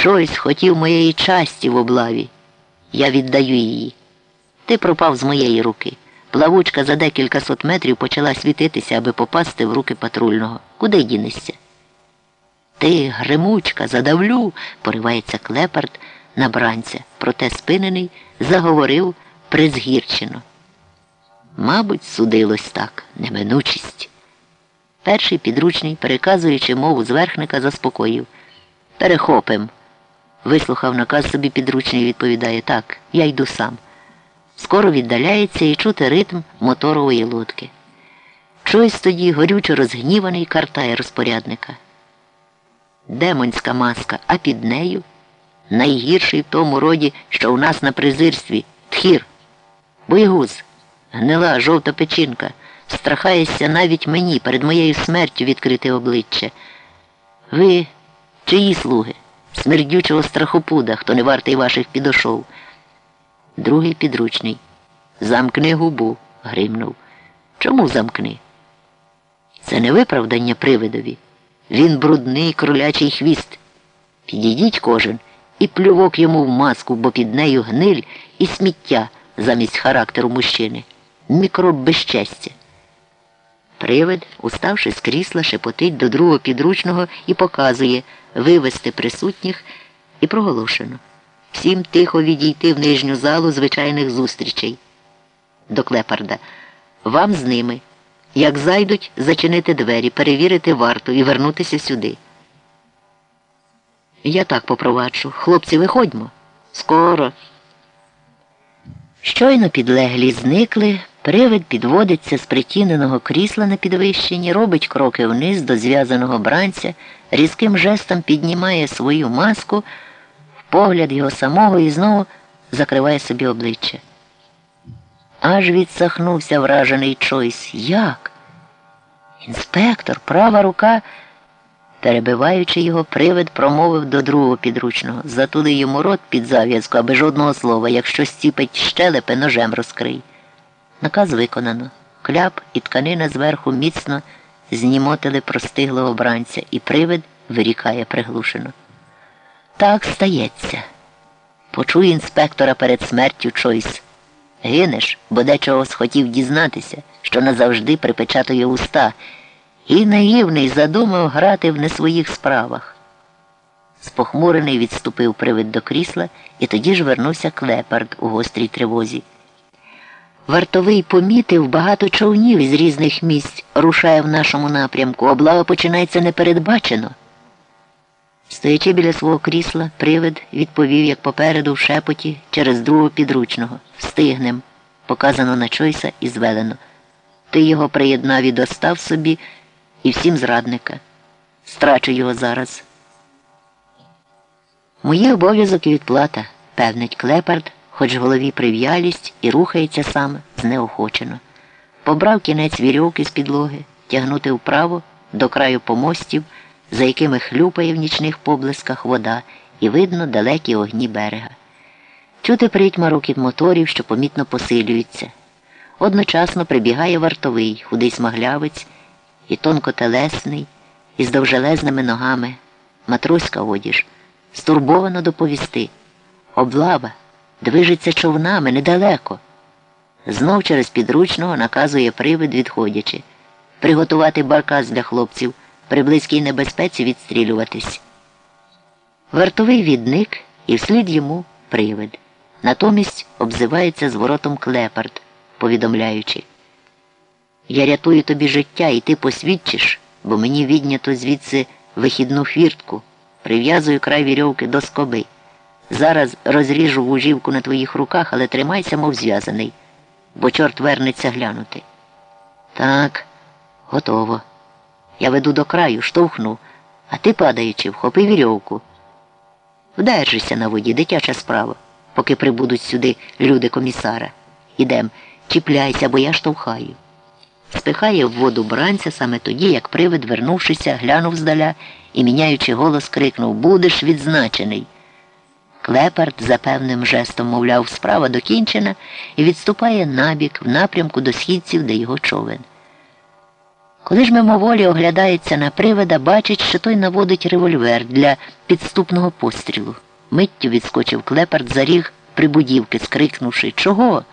Чойсь хотів моєї часті в облаві. Я віддаю її. Ти пропав з моєї руки. Плавучка за декілька сот метрів почала світитися, аби попасти в руки патрульного. Куди дінешся? Ти, гримучка, задавлю, поривається клепард на бранця, проте спинений заговорив призгірчено. Мабуть, судилось так, неминучість. Перший підручний, переказуючи мову зверхника, заспокоїв. Перехопим. Вислухав наказ собі підручний і відповідає так, я йду сам. Скоро віддаляється і чути ритм моторової лодки. Чойсь тоді горючо розгніваний картає розпорядника. Демонська маска, а під нею найгірший в тому роді, що у нас на презирстві тхір, боєгуз, гнила жовта печінка, страхаєшся навіть мені перед моєю смертю відкрити обличчя. Ви чиї слуги? Смердючого страхопуда, хто не вартий ваших підошов. Другий підручний. Замкни губу, гримнув. Чому замкни? Це не виправдання привидові. Він брудний кролячий хвіст. Підійдіть кожен і плювок йому в маску, бо під нею гниль і сміття замість характеру мужчини. Мікроб безчестя. Привид, уставши з крісла, шепотить до другого підручного і показує вивести присутніх і проголошено. Всім тихо відійти в нижню залу звичайних зустрічей. До Клепарда. Вам з ними. Як зайдуть, зачинити двері, перевірити варту і вернутися сюди. Я так попроваджу. Хлопці, виходьмо. Скоро. Щойно підлеглі зникли, привид підводиться з притіненого крісла на підвищенні, робить кроки вниз до зв'язаного бранця, різким жестом піднімає свою маску, в погляд його самого і знову закриває собі обличчя. Аж відсахнувся вражений Чойс. Як? Інспектор, права рука. Перебиваючи його, привид промовив до другого підручного. Затули йому рот під зав'язку, аби жодного слова, якщо стіпить щелепи, ножем розкрий. Наказ виконано. Кляп і тканина зверху міцно знімотили простиглого бранця, і привид вирікає приглушено. Так стається. Почуй інспектора перед смертю Чойс. Гинеш, бо дечого схотів дізнатися, що назавжди припечатує уста, і наївний задумав грати в не своїх справах. Спохмурений відступив привид до крісла і тоді ж вернувся клепард у гострій тривозі. Вартовий помітив багато човнів із різних місць рушає в нашому напрямку. Облава починається непередбачено. Стоячи біля свого крісла, привид відповів, як попереду в шепоті через другого підручного. Встигнем, показано на Чойса і звелено. Ти його приєднав і достав собі і всім зрадника. Страчу його зараз. Моє обов'язок і відплата, певнить клепард, хоч в голові прив'ялість і рухається сам знеохочено. Побрав кінець вірьовки з підлоги, тягнути вправо до краю помостів за якими хлюпає в нічних поблисках вода, і видно далекі огні берега. Чути притьма рокіт моторів, що помітно посилюються. Одночасно прибігає вартовий, худий смаглявець, і тонкотелесний, із довжелезними ногами, матроська одіж, стурбовано доповісти. Облава движеться човнами недалеко. Знов через підручного наказує привид, відходячи, приготувати баркас для хлопців при близькій небезпеці відстрілюватись. Вартовий відник і вслід йому привид. Натомість обзивається зворотом клепард, повідомляючи Я рятую тобі життя, і ти посвідчиш, бо мені віднято звідси вихідну фіртку, прив'язую край вірьовки до скоби. Зараз розріжу вужівку на твоїх руках, але тримайся, мов зв'язаний, бо чорт вернеться глянути. Так, готово. Я веду до краю, штовхну, а ти, падаючи, вхопи вірьовку. Вдержися на воді, дитяча справа, поки прибудуть сюди люди комісара. Ідем, чіпляйся, бо я штовхаю. Спихає в воду бранця саме тоді, як привид, вернувшися, глянув здаля і, міняючи голос, крикнув Будеш відзначений. Клепард за певним жестом, мовляв, справа докінчена і відступає набік в напрямку до східців, де його човен. Коли ж мимоволі оглядається на привида, бачить, що той наводить револьвер для підступного пострілу. Миттю відскочив клепард за ріг прибудівки, скрикнувши Чого?